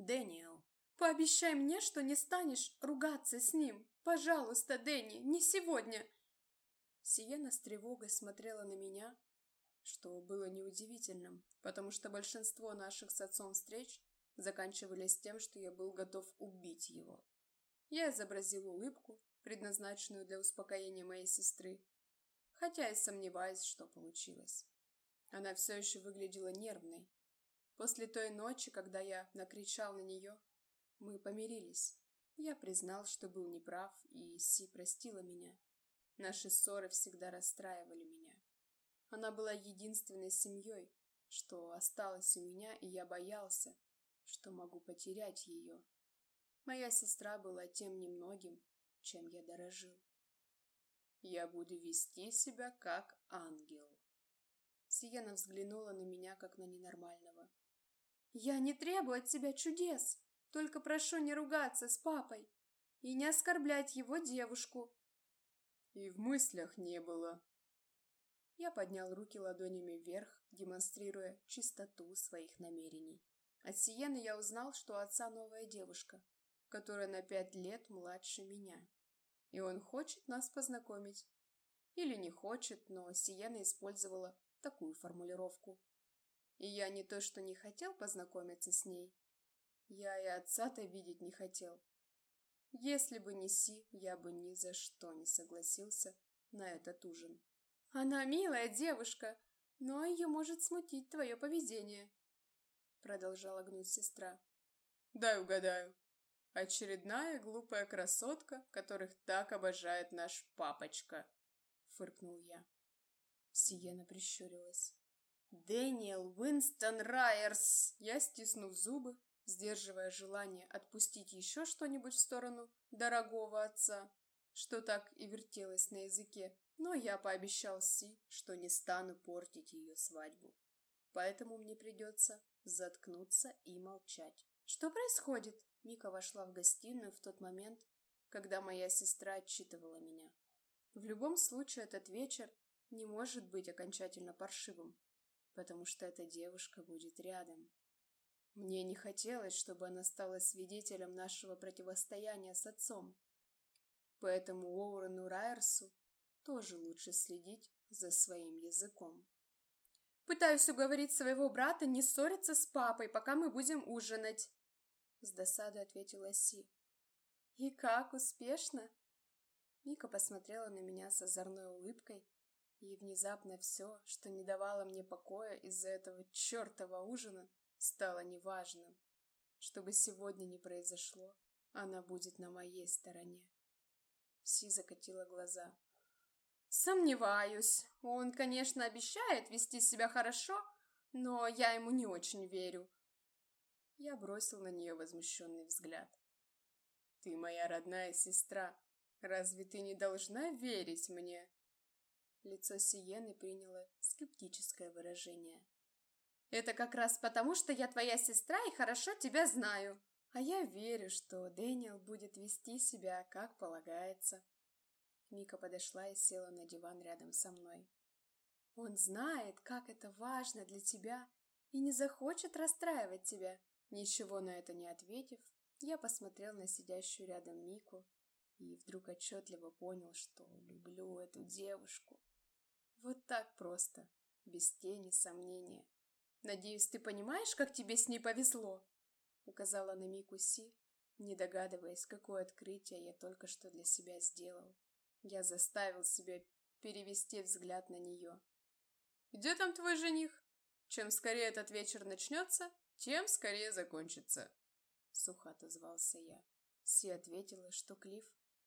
Дэниел, пообещай мне, что не станешь ругаться с ним. Пожалуйста, Дэнни, не сегодня. Сиена с тревогой смотрела на меня, что было неудивительным, потому что большинство наших с отцом встреч заканчивались тем, что я был готов убить его. Я изобразил улыбку, предназначенную для успокоения моей сестры, хотя и сомневаюсь, что получилось. Она все еще выглядела нервной. После той ночи, когда я накричал на нее, мы помирились. Я признал, что был неправ, и Си простила меня. Наши ссоры всегда расстраивали меня. Она была единственной семьей, что осталось у меня, и я боялся, что могу потерять ее. Моя сестра была тем немногим, чем я дорожил. Я буду вести себя как ангел. Сиена взглянула на меня, как на ненормального. «Я не требую от тебя чудес, только прошу не ругаться с папой и не оскорблять его девушку». «И в мыслях не было». Я поднял руки ладонями вверх, демонстрируя чистоту своих намерений. От Сиены я узнал, что у отца новая девушка, которая на пять лет младше меня и он хочет нас познакомить. Или не хочет, но Сиена использовала такую формулировку. И я не то что не хотел познакомиться с ней, я и отца-то видеть не хотел. Если бы не Си, я бы ни за что не согласился на этот ужин. Она милая девушка, но ее может смутить твое поведение, продолжала гнуть сестра. Дай угадаю, Очередная глупая красотка, которых так обожает наш папочка, фыркнул я. Сиена прищурилась. Дэниел Уинстон Райерс! Я, стиснув зубы, сдерживая желание отпустить еще что-нибудь в сторону дорогого отца, что так и вертелось на языке, но я пообещал Си, что не стану портить ее свадьбу. Поэтому мне придется заткнуться и молчать. Что происходит? Мика вошла в гостиную в тот момент, когда моя сестра отчитывала меня. В любом случае этот вечер не может быть окончательно паршивым, потому что эта девушка будет рядом. Мне не хотелось, чтобы она стала свидетелем нашего противостояния с отцом. Поэтому Уоррену Райерсу тоже лучше следить за своим языком. Пытаюсь уговорить своего брата не ссориться с папой, пока мы будем ужинать. С досадой ответила Си. И как успешно? Мика посмотрела на меня с озорной улыбкой, и внезапно все, что не давало мне покоя из-за этого чертова ужина, стало неважным. Что бы сегодня ни произошло, она будет на моей стороне. Си закатила глаза. «Сомневаюсь. Он, конечно, обещает вести себя хорошо, но я ему не очень верю. Я бросил на нее возмущенный взгляд. «Ты моя родная сестра. Разве ты не должна верить мне?» Лицо Сиены приняло скептическое выражение. «Это как раз потому, что я твоя сестра и хорошо тебя знаю. А я верю, что Дэниел будет вести себя, как полагается». Мика подошла и села на диван рядом со мной. «Он знает, как это важно для тебя, и не захочет расстраивать тебя. Ничего на это не ответив, я посмотрел на сидящую рядом Мику и вдруг отчетливо понял, что люблю эту девушку. Вот так просто, без тени сомнения. «Надеюсь, ты понимаешь, как тебе с ней повезло?» указала на Мику Си, не догадываясь, какое открытие я только что для себя сделал. Я заставил себя перевести взгляд на нее. «Где там твой жених? Чем скорее этот вечер начнется, тем скорее закончится. Сухо отозвался я. Си ответила, что Клифф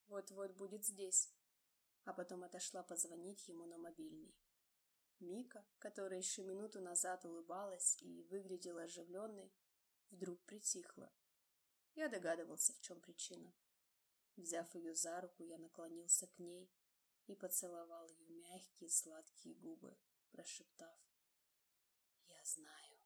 вот-вот будет здесь, а потом отошла позвонить ему на мобильный. Мика, которая еще минуту назад улыбалась и выглядела оживленной, вдруг притихла. Я догадывался, в чем причина. Взяв ее за руку, я наклонился к ней и поцеловал ее мягкие сладкие губы, прошептав «Я знаю».